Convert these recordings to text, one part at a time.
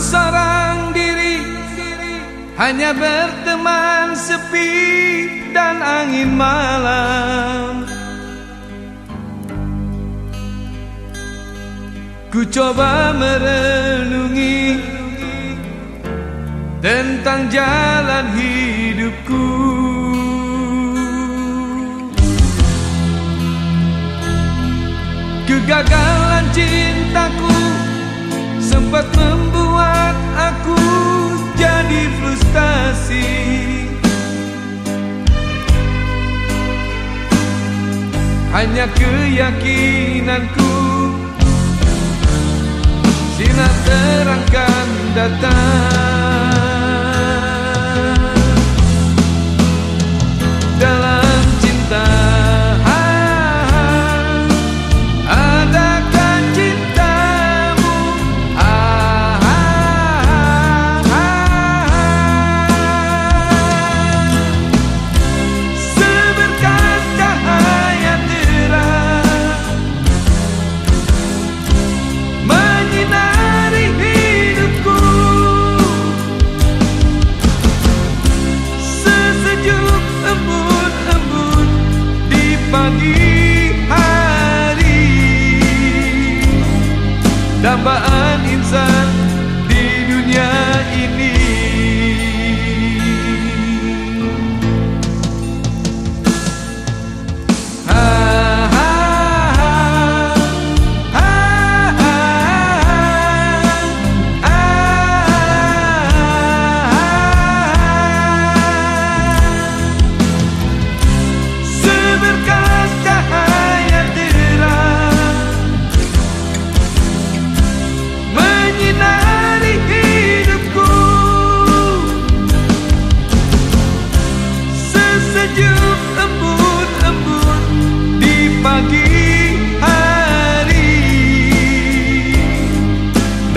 seorang diri Hanya berteman sepi dan angin malam. Ku coba merenungi Tentang jalan hidupku. Kegagalan cintaku Hanya keyakinanku. Sinar terangkan datang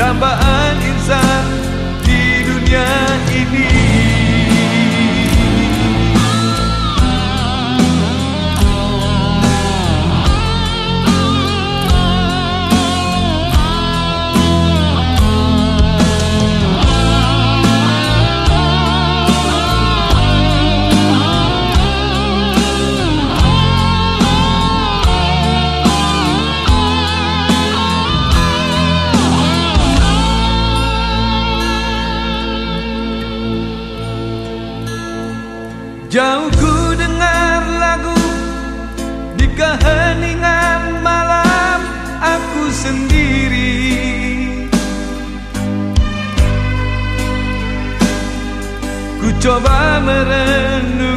dambaan insan di dunia ini Jauh ku dengar lagu Di keheningan malam aku sendiri. Ku coba merenung